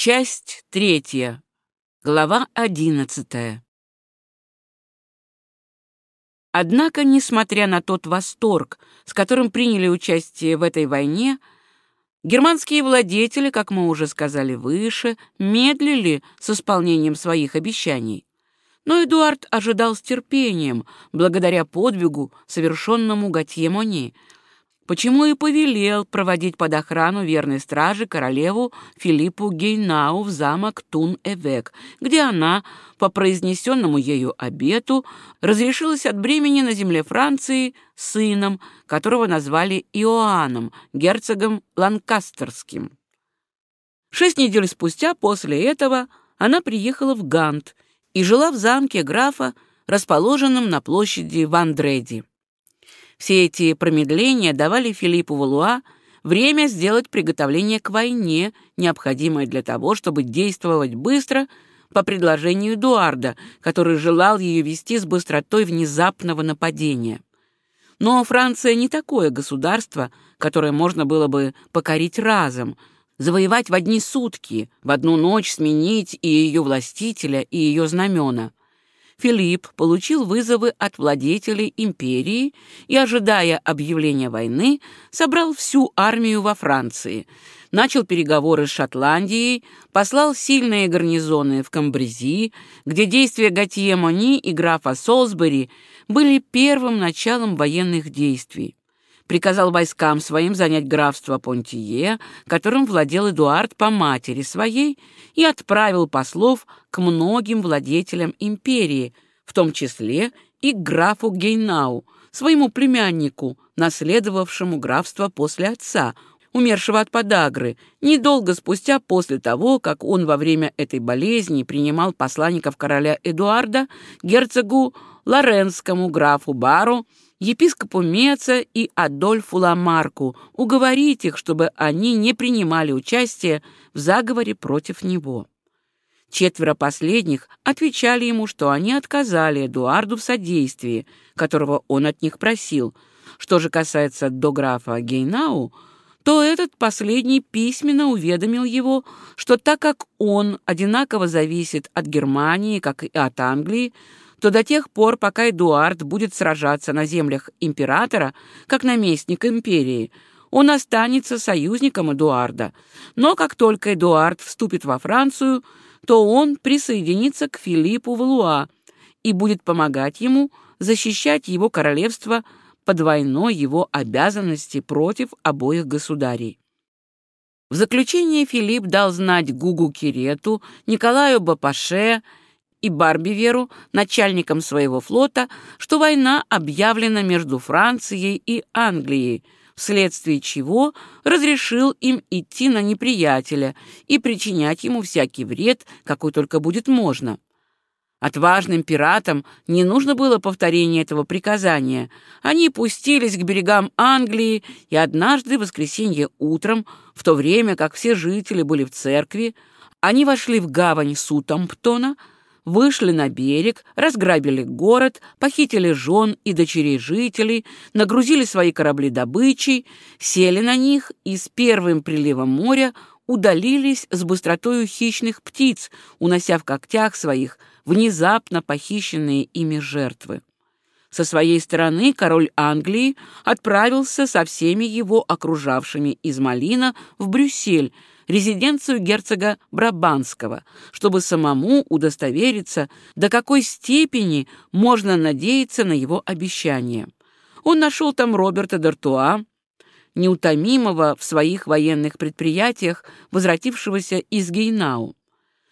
Часть третья. Глава одиннадцатая. Однако, несмотря на тот восторг, с которым приняли участие в этой войне, германские владетели, как мы уже сказали выше, медлили с исполнением своих обещаний. Но Эдуард ожидал с терпением, благодаря подвигу, совершенному Готье Мони, почему и повелел проводить под охрану верной стражи королеву Филиппу Гейнау в замок Тун-Эвек, где она, по произнесенному ею обету, разрешилась от бремени на земле Франции сыном, которого назвали Иоанном, герцогом Ланкастерским. Шесть недель спустя после этого она приехала в Гант и жила в замке графа, расположенном на площади Вандреди. Все эти промедления давали Филиппу Валуа время сделать приготовление к войне, необходимое для того, чтобы действовать быстро по предложению Эдуарда, который желал ее вести с быстротой внезапного нападения. Но Франция не такое государство, которое можно было бы покорить разом, завоевать в одни сутки, в одну ночь сменить и ее властителя, и ее знамена. Филипп получил вызовы от владетелей империи и, ожидая объявления войны, собрал всю армию во Франции, начал переговоры с Шотландией, послал сильные гарнизоны в Камбрези, где действия Готье Мони и графа Солсбери были первым началом военных действий приказал войскам своим занять графство Понтие, которым владел Эдуард по матери своей, и отправил послов к многим владетелям империи, в том числе и к графу Гейнау, своему племяннику, наследовавшему графство после отца, умершего от подагры, недолго спустя после того, как он во время этой болезни принимал посланников короля Эдуарда, герцогу Лоренскому, графу Бару, епископу Меца и Адольфу Ламарку, уговорить их, чтобы они не принимали участие в заговоре против него. Четверо последних отвечали ему, что они отказали Эдуарду в содействии, которого он от них просил. Что же касается до графа Гейнау, то этот последний письменно уведомил его, что так как он одинаково зависит от Германии, как и от Англии, то до тех пор, пока Эдуард будет сражаться на землях императора, как наместник империи, он останется союзником Эдуарда. Но как только Эдуард вступит во Францию, то он присоединится к Филиппу Валуа и будет помогать ему защищать его королевство по двойной его обязанности против обоих государей. В заключение Филипп дал знать Гугу Кирету, Николаю Бапаше и Барбиверу, начальником своего флота, что война объявлена между Францией и Англией, вследствие чего разрешил им идти на неприятеля и причинять ему всякий вред, какой только будет можно. Отважным пиратам не нужно было повторения этого приказания. Они пустились к берегам Англии, и однажды в воскресенье утром, в то время как все жители были в церкви, они вошли в гавань Сутамптона, вышли на берег, разграбили город, похитили жен и дочерей жителей, нагрузили свои корабли добычей, сели на них и с первым приливом моря удалились с быстротою хищных птиц, унося в когтях своих внезапно похищенные ими жертвы. Со своей стороны король Англии отправился со всеми его окружавшими из Малина в Брюссель, резиденцию герцога Брабанского, чтобы самому удостовериться, до какой степени можно надеяться на его обещание. Он нашел там Роберта Д'Артуа, неутомимого в своих военных предприятиях, возвратившегося из Гейнау.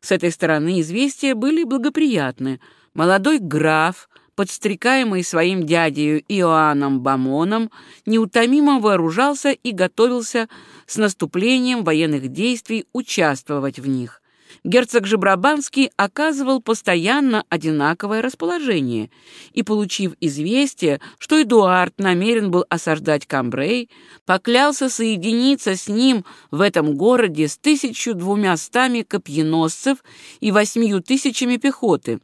С этой стороны известия были благоприятны. Молодой граф, подстрекаемый своим дядею Иоанном Бамоном, неутомимо вооружался и готовился с наступлением военных действий участвовать в них. Герцог же Брабанский оказывал постоянно одинаковое расположение, и, получив известие, что Эдуард намерен был осаждать Камбрей, поклялся соединиться с ним в этом городе с тысячу двумястами копьеносцев и восьмию тысячами пехоты.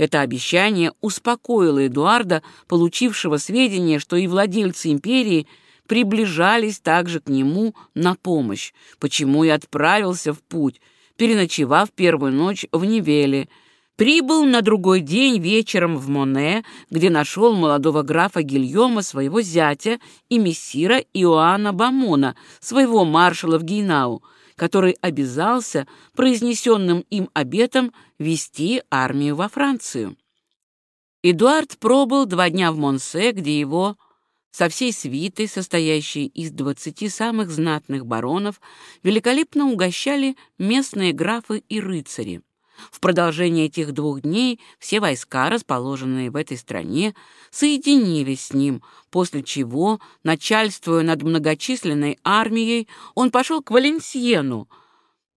Это обещание успокоило Эдуарда, получившего сведения, что и владельцы империи приближались также к нему на помощь, почему и отправился в путь, переночевав первую ночь в Невеле, прибыл на другой день вечером в Моне, где нашел молодого графа Гильома, своего зятя, и мессира Иоанна Бамона, своего маршала в Гейнау, который обязался произнесенным им обетом вести армию во Францию. Эдуард пробыл два дня в Монсе, где его со всей свитой, состоящей из двадцати самых знатных баронов, великолепно угощали местные графы и рыцари. В продолжение этих двух дней все войска, расположенные в этой стране, соединились с ним, после чего, начальствуя над многочисленной армией, он пошел к Валенсиену,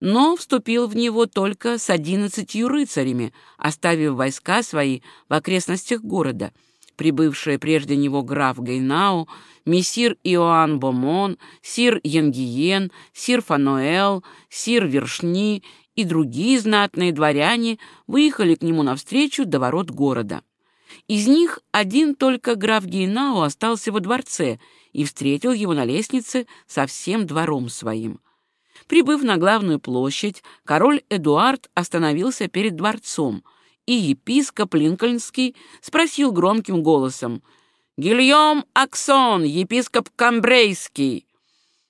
но вступил в него только с одиннадцатью рыцарями, оставив войска свои в окрестностях города — прибывшие прежде него граф Гейнау, мессир Иоанн Бомон, сир Янгиен, сир Фануэл, сир Вершни и другие знатные дворяне выехали к нему навстречу до ворот города. Из них один только граф Гейнау остался во дворце и встретил его на лестнице со всем двором своим. Прибыв на главную площадь, король Эдуард остановился перед дворцом — и епископ Линкольнский спросил громким голосом «Гильем Аксон, епископ Камбрейский,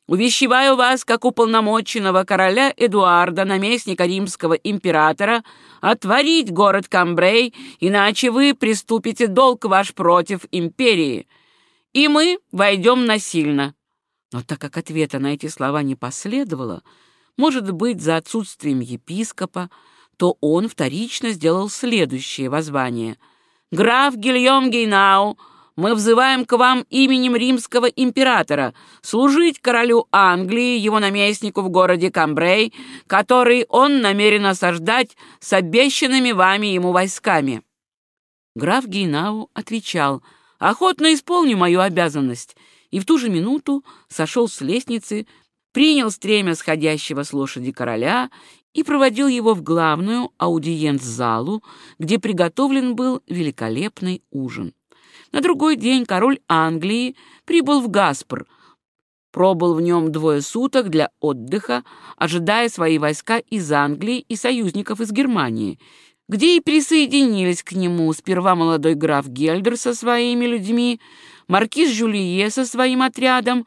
увещеваю вас, как уполномоченного короля Эдуарда, наместника римского императора, отворить город Камбрей, иначе вы приступите долг ваш против империи, и мы войдем насильно». Но так как ответа на эти слова не последовало, может быть, за отсутствием епископа, то он вторично сделал следующее воззвание. «Граф Гильем Гейнау, мы взываем к вам именем римского императора служить королю Англии, его наместнику в городе Камбрей, который он намерен осаждать с обещанными вами ему войсками». Граф Гейнау отвечал, «Охотно исполню мою обязанность», и в ту же минуту сошел с лестницы, принял стремя сходящего с лошади короля и проводил его в главную аудиенц-залу, где приготовлен был великолепный ужин. На другой день король Англии прибыл в Гаспр, пробыл в нем двое суток для отдыха, ожидая свои войска из Англии и союзников из Германии, где и присоединились к нему сперва молодой граф Гельдер со своими людьми, маркиз Жюлие со своим отрядом,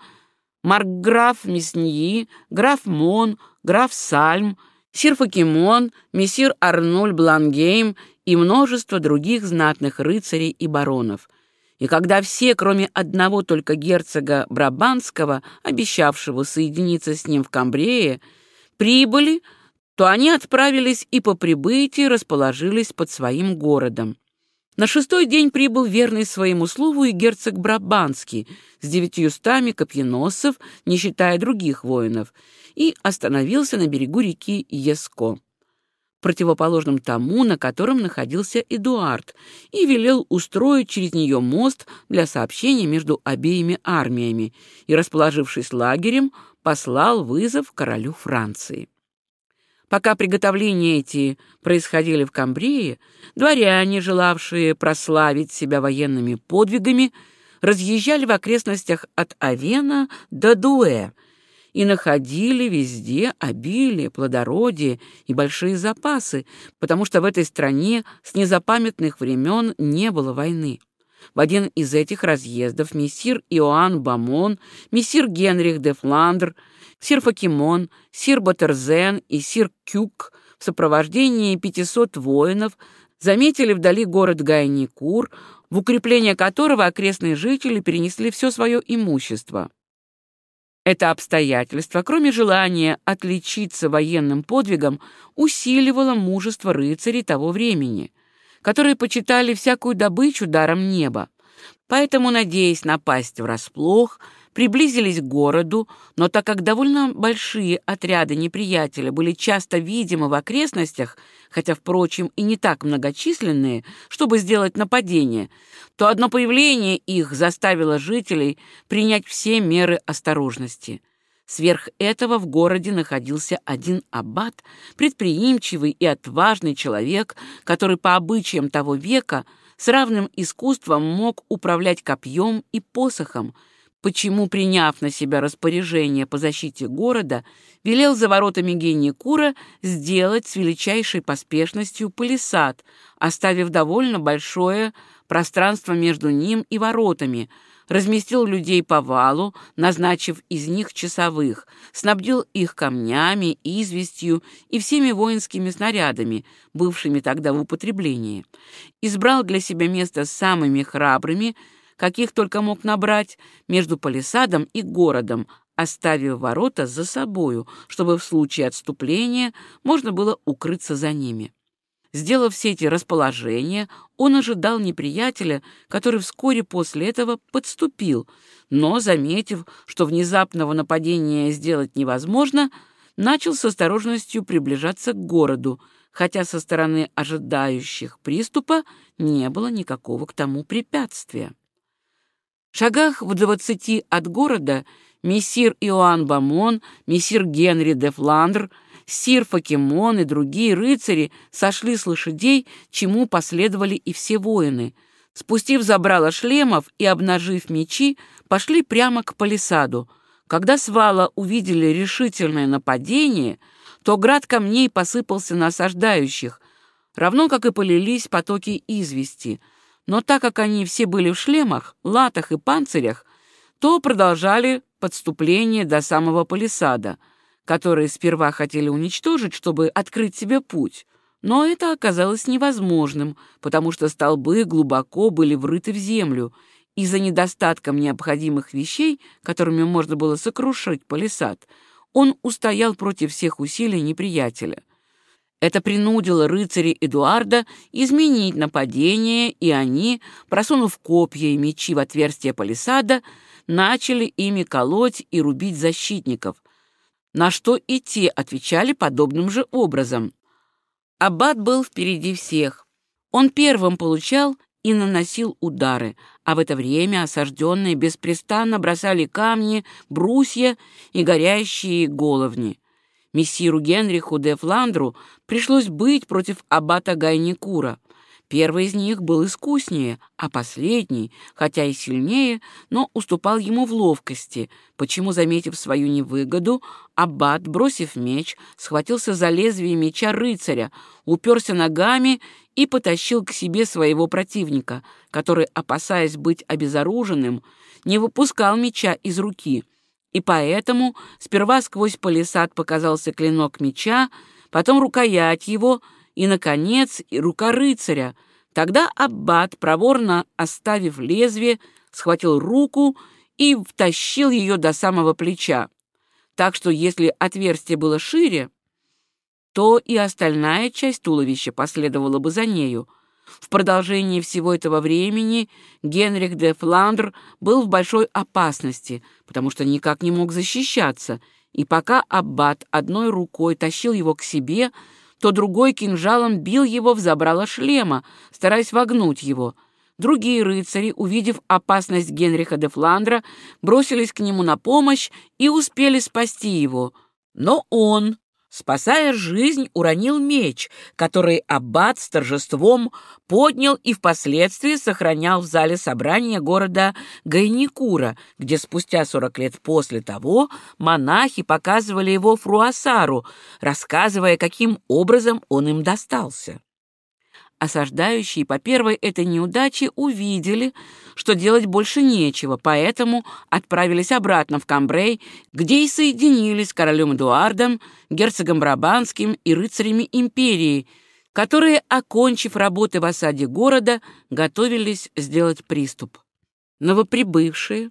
маркграф Месньи, граф Мон, граф Сальм, сир Факимон, мессир Арнуль Блангейм и множество других знатных рыцарей и баронов. И когда все, кроме одного только герцога Брабанского, обещавшего соединиться с ним в Камбрее, прибыли, то они отправились и по прибытии расположились под своим городом. На шестой день прибыл верный своему слову и герцог Брабанский с девятьюстами копьеносцев, не считая других воинов, и остановился на берегу реки Еско, противоположном тому, на котором находился Эдуард, и велел устроить через нее мост для сообщения между обеими армиями, и, расположившись лагерем, послал вызов королю Франции. Пока приготовления эти происходили в Камбрии, дворяне, желавшие прославить себя военными подвигами, разъезжали в окрестностях от Авена до Дуэ и находили везде обилие, плодородие и большие запасы, потому что в этой стране с незапамятных времен не было войны. В один из этих разъездов мессир Иоанн Бамон, мессир Генрих де Фландр — сир Факимон, сир Батерзен и сир Кюк в сопровождении 500 воинов заметили вдали город Гайникур, в укрепление которого окрестные жители перенесли все свое имущество. Это обстоятельство, кроме желания отличиться военным подвигом, усиливало мужество рыцарей того времени, которые почитали всякую добычу даром неба. Поэтому, надеясь напасть врасплох, приблизились к городу, но так как довольно большие отряды неприятеля были часто видимы в окрестностях, хотя, впрочем, и не так многочисленные, чтобы сделать нападение, то одно появление их заставило жителей принять все меры осторожности. Сверх этого в городе находился один аббат, предприимчивый и отважный человек, который по обычаям того века с равным искусством мог управлять копьем и посохом, почему, приняв на себя распоряжение по защите города, велел за воротами Генникура сделать с величайшей поспешностью палисад, оставив довольно большое пространство между ним и воротами, разместил людей по валу, назначив из них часовых, снабдил их камнями, известью и всеми воинскими снарядами, бывшими тогда в употреблении. Избрал для себя место с самыми храбрыми, каких только мог набрать, между палисадом и городом, оставив ворота за собою, чтобы в случае отступления можно было укрыться за ними. Сделав все эти расположения, он ожидал неприятеля, который вскоре после этого подступил, но, заметив, что внезапного нападения сделать невозможно, начал с осторожностью приближаться к городу, хотя со стороны ожидающих приступа не было никакого к тому препятствия. В шагах в двадцати от города мессир Иоанн Бамон, мессир Генри де Фландр — Сир Факимон и другие рыцари сошли с лошадей, чему последовали и все воины. Спустив забрало шлемов и обнажив мечи, пошли прямо к палисаду. Когда свала увидели решительное нападение, то град камней посыпался на осаждающих, равно как и полились потоки извести. Но так как они все были в шлемах, латах и панцирях, то продолжали подступление до самого палисада — которые сперва хотели уничтожить, чтобы открыть себе путь. Но это оказалось невозможным, потому что столбы глубоко были врыты в землю, и за недостатком необходимых вещей, которыми можно было сокрушить палисад, он устоял против всех усилий неприятеля. Это принудило рыцарей Эдуарда изменить нападение, и они, просунув копья и мечи в отверстие палисада, начали ими колоть и рубить защитников, на что и те отвечали подобным же образом. Аббат был впереди всех. Он первым получал и наносил удары, а в это время осажденные беспрестанно бросали камни, брусья и горящие головни. Мессиру Генриху де Фландру пришлось быть против аббата Гайникура. Первый из них был искуснее, а последний, хотя и сильнее, но уступал ему в ловкости, почему, заметив свою невыгоду, аббат, бросив меч, схватился за лезвие меча рыцаря, уперся ногами и потащил к себе своего противника, который, опасаясь быть обезоруженным, не выпускал меча из руки. И поэтому сперва сквозь палисад показался клинок меча, потом рукоять его — и, наконец, и рука рыцаря. Тогда аббат, проворно оставив лезвие, схватил руку и втащил ее до самого плеча. Так что если отверстие было шире, то и остальная часть туловища последовала бы за нею. В продолжении всего этого времени Генрих де Фландр был в большой опасности, потому что никак не мог защищаться, и пока аббат одной рукой тащил его к себе, то другой кинжалом бил его в забрало шлема, стараясь вогнуть его. Другие рыцари, увидев опасность Генриха де Фландра, бросились к нему на помощь и успели спасти его. Но он, спасая жизнь, уронил меч, который аббат с торжеством поднял и впоследствии сохранял в зале собрания города Гайникура, где спустя сорок лет после того монахи показывали его Фруасару, рассказывая, каким образом он им достался. Осаждающие по первой этой неудаче увидели, что делать больше нечего, поэтому отправились обратно в Камбрей, где и соединились с королем Эдуардом, герцогом Брабанским и рыцарями империи, которые, окончив работы в осаде города, готовились сделать приступ. Новоприбывшие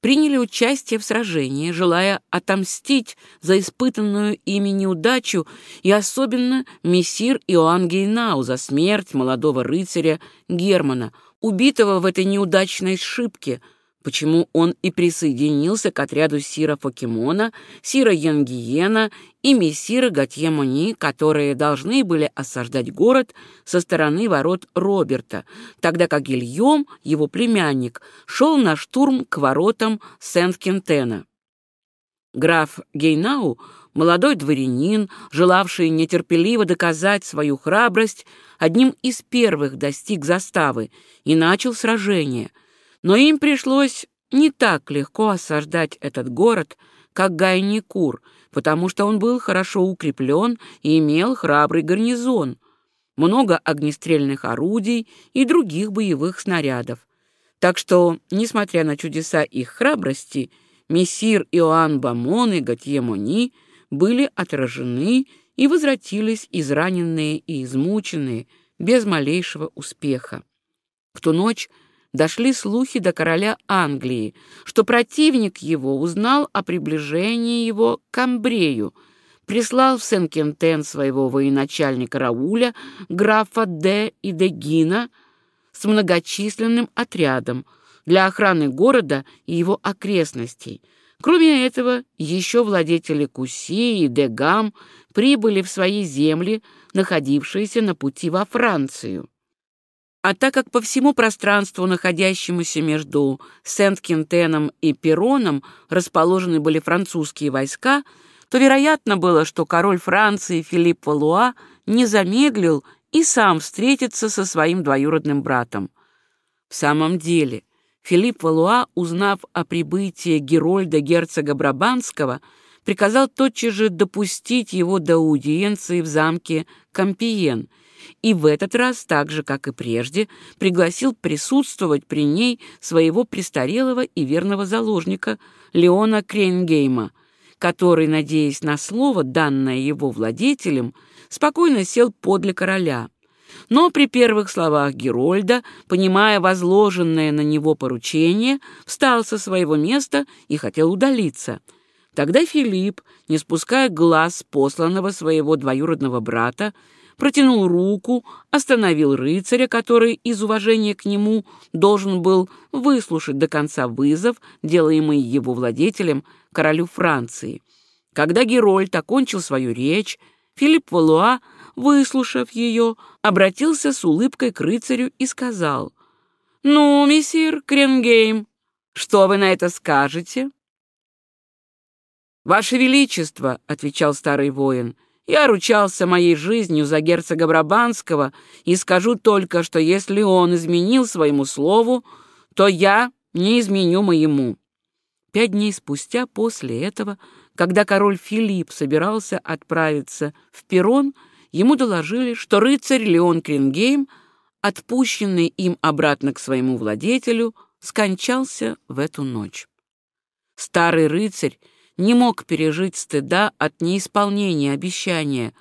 приняли участие в сражении, желая отомстить за испытанную ими неудачу и особенно мессир Иоанн Гейнау за смерть молодого рыцаря Германа, убитого в этой неудачной сшибке – почему он и присоединился к отряду Сира Фокимона, Сира Янгиена и мессира Готье Мони, которые должны были осаждать город со стороны ворот Роберта, тогда как Гильем, его племянник, шел на штурм к воротам Сент-Кентена. Граф Гейнау, молодой дворянин, желавший нетерпеливо доказать свою храбрость, одним из первых достиг заставы и начал сражение — но им пришлось не так легко осаждать этот город, как Гайникур, потому что он был хорошо укреплен и имел храбрый гарнизон, много огнестрельных орудий и других боевых снарядов. Так что, несмотря на чудеса их храбрости, мессир Иоанн Бамон и Готье Мони были отражены и возвратились израненные и измученные, без малейшего успеха. В ту ночь дошли слухи до короля Англии, что противник его узнал о приближении его к Амбрею, прислал в Сен-Кентен своего военачальника Рауля, графа Д. и Дегина, с многочисленным отрядом для охраны города и его окрестностей. Кроме этого, еще владетели Куси и Дегам прибыли в свои земли, находившиеся на пути во Францию. А так как по всему пространству, находящемуся между Сент-Кентеном и Пероном, расположены были французские войска, то вероятно было, что король Франции Филипп Валуа не замедлил и сам встретиться со своим двоюродным братом. В самом деле, Филипп Валуа, узнав о прибытии Герольда герцога Брабанского, приказал тотчас же допустить его до аудиенции в замке Кампиен и в этот раз, так же, как и прежде, пригласил присутствовать при ней своего престарелого и верного заложника Леона Крейнгейма, который, надеясь на слово, данное его владетелем, спокойно сел подле короля. Но при первых словах Герольда, понимая возложенное на него поручение, встал со своего места и хотел удалиться. Тогда Филипп, не спуская глаз посланного своего двоюродного брата, протянул руку, остановил рыцаря, который из уважения к нему должен был выслушать до конца вызов, делаемый его владетелем, королю Франции. Когда Герольд окончил свою речь, Филипп Валуа, выслушав ее, обратился с улыбкой к рыцарю и сказал, «Ну, мессир Кренгейм, что вы на это скажете?» «Ваше Величество», — отвечал старый воин, — «я ручался моей жизнью за герцога Брабанского и скажу только, что если он изменил своему слову, то я не изменю моему». Пять дней спустя после этого когда король Филипп собирался отправиться в Перрон, ему доложили, что рыцарь Леон Крингейм, отпущенный им обратно к своему владетелю, скончался в эту ночь. Старый рыцарь не мог пережить стыда от неисполнения обещания,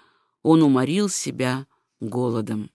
он уморил себя голодом.